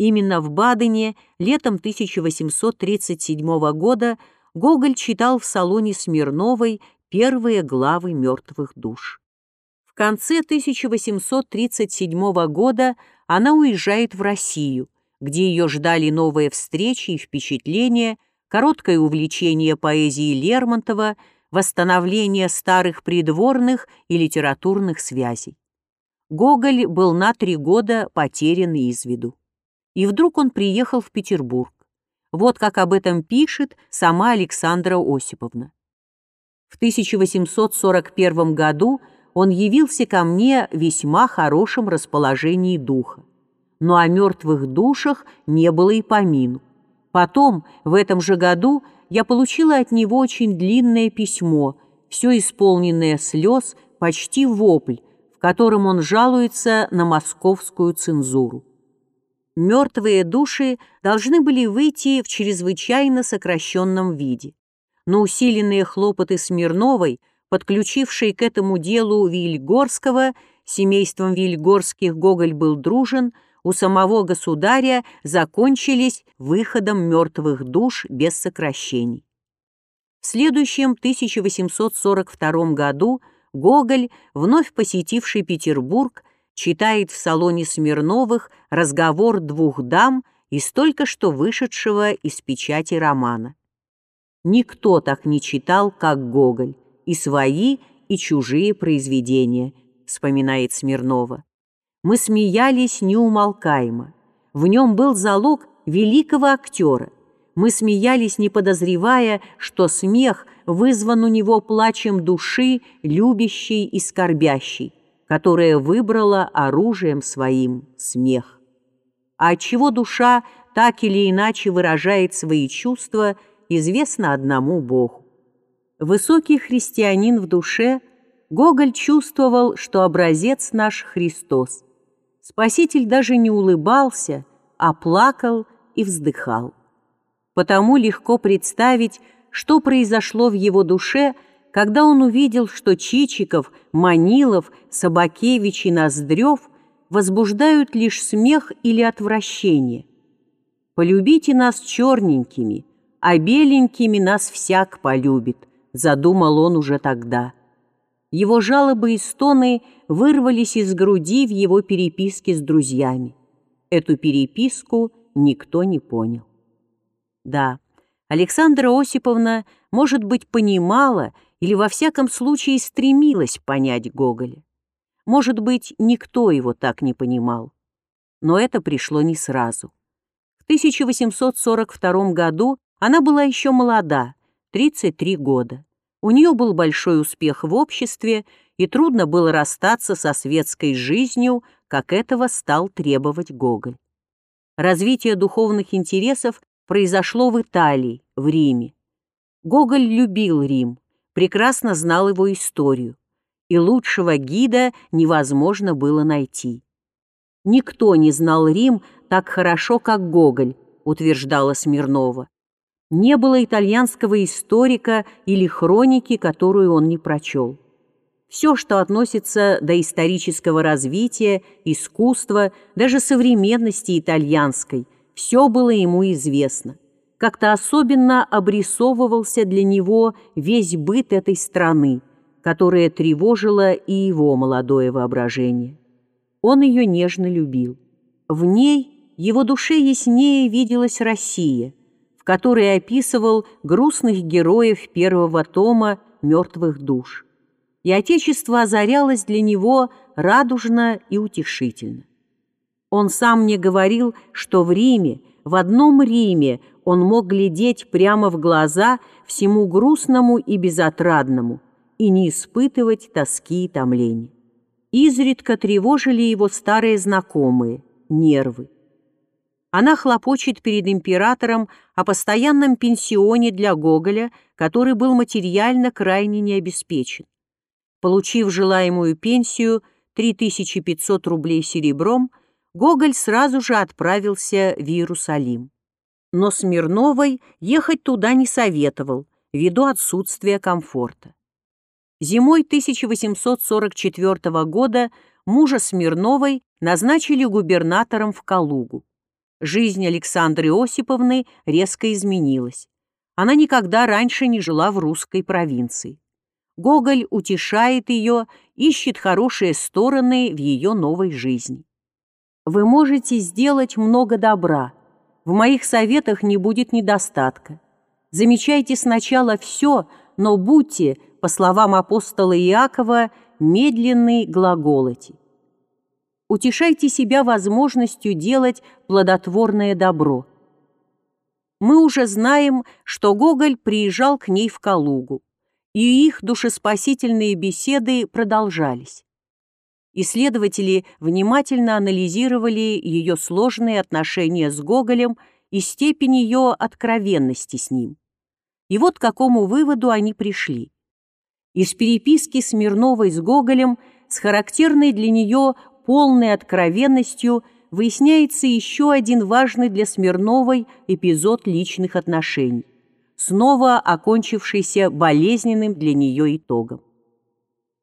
Именно в Бадене летом 1837 года Гоголь читал в салоне Смирновой первые главы «Мертвых душ». В конце 1837 года она уезжает в Россию, где ее ждали новые встречи и впечатления, короткое увлечение поэзией Лермонтова, восстановление старых придворных и литературных связей. Гоголь был на три года потерян из виду. И вдруг он приехал в Петербург. Вот как об этом пишет сама Александра Осиповна. В 1841 году он явился ко мне в весьма хорошем расположении духа. Но о мертвых душах не было и помину. Потом, в этом же году, я получила от него очень длинное письмо, все исполненное слез, почти вопль, в котором он жалуется на московскую цензуру. Мертвые души должны были выйти в чрезвычайно сокращенном виде. Но усиленные хлопоты Смирновой, подключившей к этому делу Вильгорского, семейством Вильгорских Гоголь был дружен, у самого государя закончились выходом мертвых душ без сокращений. В следующем 1842 году Гоголь, вновь посетивший Петербург, читает в салоне Смирновых разговор двух дам из только что вышедшего из печати романа. Никто так не читал, как Гоголь, и свои, и чужие произведения, вспоминает Смирнова. Мы смеялись неумолкаемо. В нем был залог великого актера. Мы смеялись, не подозревая, что смех вызван у него плачем души, любящей и скорбящей, которая выбрала оружием своим смех. А чего душа так или иначе выражает свои чувства, известно одному Богу. Высокий христианин в душе, Гоголь чувствовал, что образец наш Христос. Спаситель даже не улыбался, а плакал и вздыхал. Потому легко представить, что произошло в его душе – когда он увидел, что Чичиков, Манилов, Собакевич и Ноздрев возбуждают лишь смех или отвращение. «Полюбите нас черненькими, а беленькими нас всяк полюбит», задумал он уже тогда. Его жалобы и стоны вырвались из груди в его переписке с друзьями. Эту переписку никто не понял. Да, Александра Осиповна, может быть, понимала или во всяком случае стремилась понять Гоголя. Может быть, никто его так не понимал. Но это пришло не сразу. В 1842 году она была еще молода, 33 года. У нее был большой успех в обществе, и трудно было расстаться со светской жизнью, как этого стал требовать Гоголь. Развитие духовных интересов произошло в Италии, в Риме. Гоголь любил Рим, прекрасно знал его историю, и лучшего гида невозможно было найти. «Никто не знал Рим так хорошо, как Гоголь», утверждала Смирнова. Не было итальянского историка или хроники, которую он не прочел. Все, что относится до исторического развития, искусства, даже современности итальянской, все было ему известно как-то особенно обрисовывался для него весь быт этой страны, которая тревожила и его молодое воображение. Он ее нежно любил. В ней его душе яснее виделась Россия, в которой описывал грустных героев первого тома «Мертвых душ». И Отечество озарялось для него радужно и утешительно. Он сам мне говорил, что в Риме, в одном Риме он мог глядеть прямо в глаза всему грустному и безотрадному и не испытывать тоски и томления. Изредка тревожили его старые знакомые – нервы. Она хлопочет перед императором о постоянном пенсионе для Гоголя, который был материально крайне необеспечен. Получив желаемую пенсию 3500 рублей серебром, Гоголь сразу же отправился в Иерусалим но Смирновой ехать туда не советовал, ввиду отсутствия комфорта. Зимой 1844 года мужа Смирновой назначили губернатором в Калугу. Жизнь Александры Осиповны резко изменилась. Она никогда раньше не жила в русской провинции. Гоголь утешает ее, ищет хорошие стороны в ее новой жизни. Вы можете сделать много добра. В моих советах не будет недостатка. Замечайте сначала все, но будьте, по словам апостола Иакова, медленный глаголоти. Утешайте себя возможностью делать плодотворное добро. Мы уже знаем, что Гоголь приезжал к ней в Калугу, и их душеспасительные беседы продолжались. Исследователи внимательно анализировали ее сложные отношения с Гоголем и степень ее откровенности с ним. И вот к какому выводу они пришли. Из переписки Смирновой с Гоголем с характерной для нее полной откровенностью выясняется еще один важный для Смирновой эпизод личных отношений, снова окончившийся болезненным для нее итогом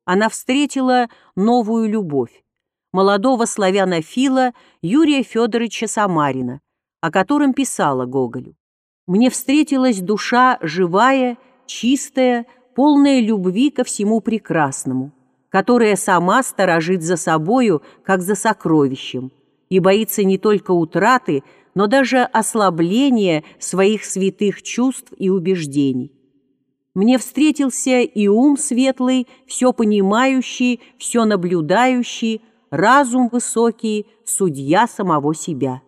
она встретила новую любовь, молодого славянофила Юрия Федоровича Самарина, о котором писала Гоголю. «Мне встретилась душа живая, чистая, полная любви ко всему прекрасному, которая сама сторожит за собою, как за сокровищем, и боится не только утраты, но даже ослабления своих святых чувств и убеждений мне встретился и ум светлый, все понимающий, все наблюдающий, разум высокий, судья самого себя.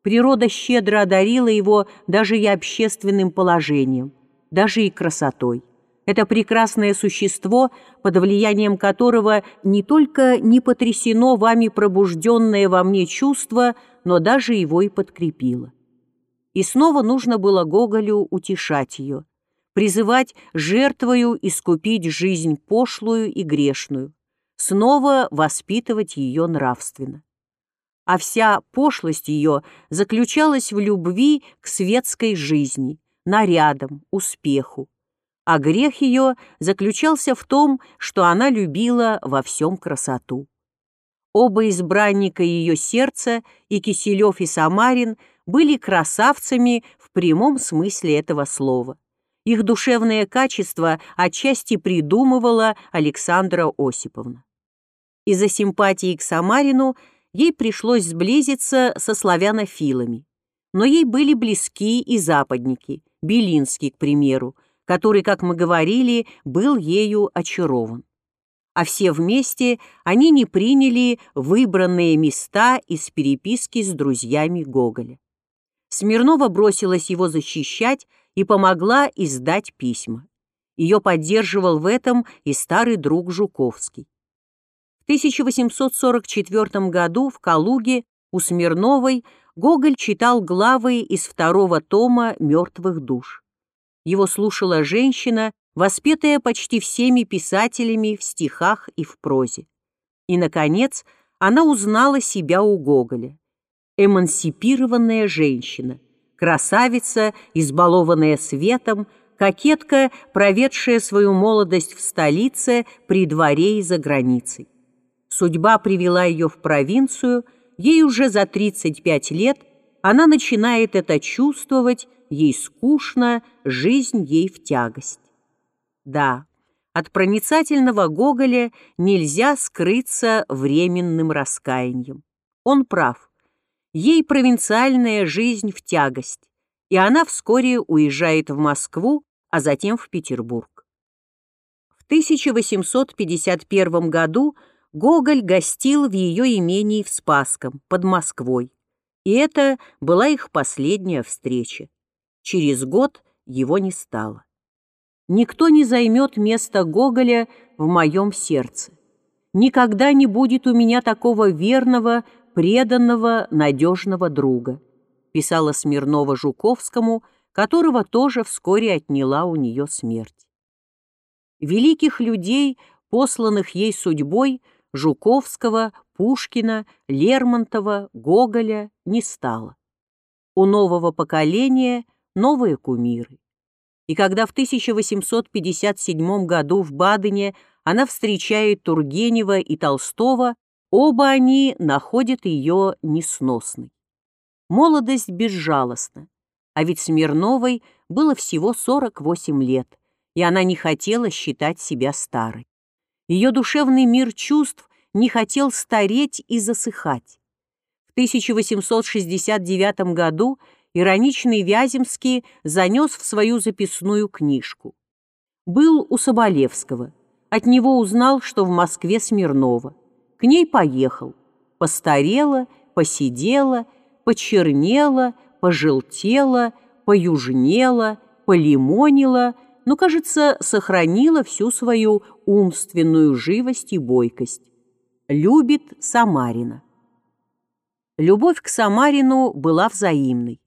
Природа щедро одарила его даже и общественным положением, даже и красотой. Это прекрасное существо, под влиянием которого не только не потрясено вами пробужденное во мне чувство, но даже его и подкрепило. И снова нужно было Гоголю утешать ее – призывать жертвою искупить жизнь пошлую и грешную, снова воспитывать ее нравственно. А вся пошлость ее заключалась в любви к светской жизни, нарядам, успеху, а грех ее заключался в том, что она любила во всем красоту. Оба избранника ее сердца, и Киселев, и Самарин, были красавцами в прямом смысле этого слова. Их душевное качество отчасти придумывала Александра Осиповна. Из-за симпатии к Самарину ей пришлось сблизиться со славянофилами. Но ей были близки и западники, Белинский, к примеру, который, как мы говорили, был ею очарован. А все вместе они не приняли выбранные места из переписки с друзьями Гоголя. Смирнова бросилась его защищать, и помогла издать письма. Ее поддерживал в этом и старый друг Жуковский. В 1844 году в Калуге у Смирновой Гоголь читал главы из второго тома «Мертвых душ». Его слушала женщина, воспетая почти всеми писателями в стихах и в прозе. И, наконец, она узнала себя у Гоголя. Эмансипированная женщина – красавица, избалованная светом, кокетка, проведшая свою молодость в столице, при дворе и за границей. Судьба привела ее в провинцию, ей уже за 35 лет, она начинает это чувствовать, ей скучно, жизнь ей в тягость. Да, от проницательного Гоголя нельзя скрыться временным раскаянием. Он прав ей провинциальная жизнь в тягость, и она вскоре уезжает в Москву, а затем в Петербург. В 1851 году Гоголь гостил в ее имении в Спасском, под Москвой, и это была их последняя встреча. Через год его не стало. Никто не займет место Гоголя в моем сердце. Никогда не будет у меня такого верного, преданного, надежного друга, писала Смирнова Жуковскому, которого тоже вскоре отняла у нее смерть. Великих людей, посланных ей судьбой, Жуковского, Пушкина, Лермонтова, Гоголя не стало. У нового поколения новые кумиры. И когда в 1857 году в Бадене она встречает Тургенева и Толстого, Оба они находят ее несносной. Молодость безжалостна, а ведь Смирновой было всего 48 лет, и она не хотела считать себя старой. Ее душевный мир чувств не хотел стареть и засыхать. В 1869 году ироничный Вяземский занес в свою записную книжку. Был у Соболевского. От него узнал, что в Москве Смирнова. К ней поехал. Постарела, посидела, почернела, пожелтела, поюжнела, полимонила, но, кажется, сохранила всю свою умственную живость и бойкость. Любит Самарина. Любовь к Самарину была взаимной,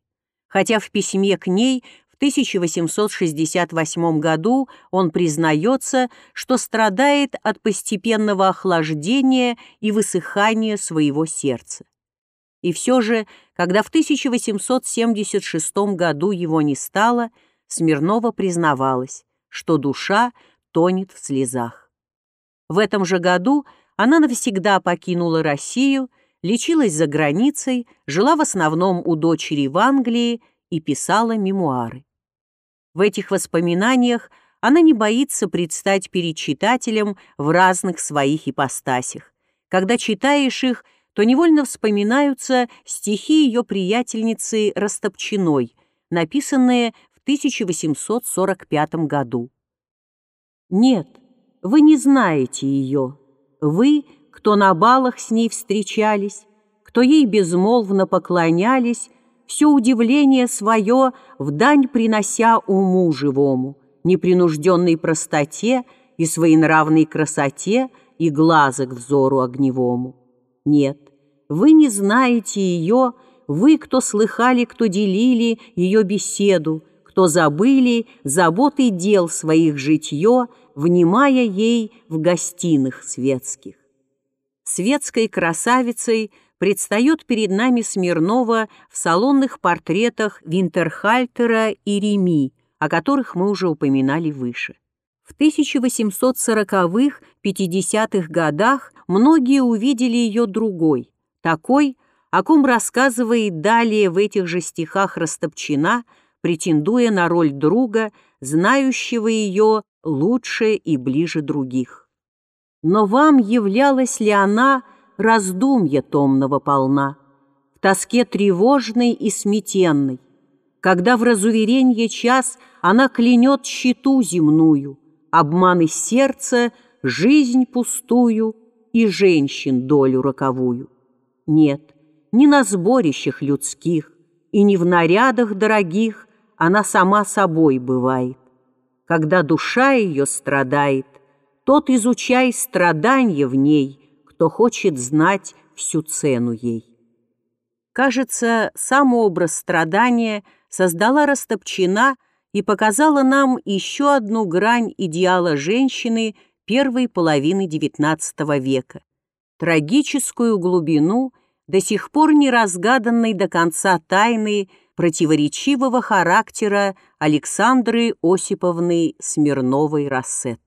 хотя в письме к ней 1868 году он признается, что страдает от постепенного охлаждения и высыхания своего сердца. И все же, когда в 1876 году его не стало, Смирнова признавалась, что душа тонет в слезах. В этом же году она навсегда покинула Россию, лечилась за границей, жила в основном у дочери в Англии и писала мемуары. В этих воспоминаниях она не боится предстать перед читателем в разных своих ипостасях. Когда читаешь их, то невольно вспоминаются стихи ее приятельницы Растопчиной, написанные в 1845 году. «Нет, вы не знаете ее. Вы, кто на балах с ней встречались, кто ей безмолвно поклонялись, все удивление свое в дань принося уму живому, непринужденной простоте и своенравной красоте и глаза к взору огневому. Нет, вы не знаете ее, вы, кто слыхали, кто делили ее беседу, кто забыли заботы дел своих житье, внимая ей в гостиных светских. Светской красавицей предстает перед нами Смирнова в салонных портретах Винтерхальтера и Реми, о которых мы уже упоминали выше. В 1840-50-х годах многие увидели ее другой, такой, о ком рассказывает далее в этих же стихах Растопчина, претендуя на роль друга, знающего ее лучше и ближе других. Но вам являлась ли она раздумья томного полна, в тоске тревожной и сметенной, когда в разуверенье час она клянет щиту земную, обманы сердца, жизнь пустую и женщин долю роковую. Нет, не на сборищах людских и не в нарядах дорогих она сама собой бывает. Когда душа ее страдает, тот изучай страдания в ней, кто хочет знать всю цену ей. Кажется, сам образ страдания создала Растопчина и показала нам еще одну грань идеала женщины первой половины XIX века – трагическую глубину до сих пор не разгаданной до конца тайны противоречивого характера Александры Осиповны Смирновой-Рассет.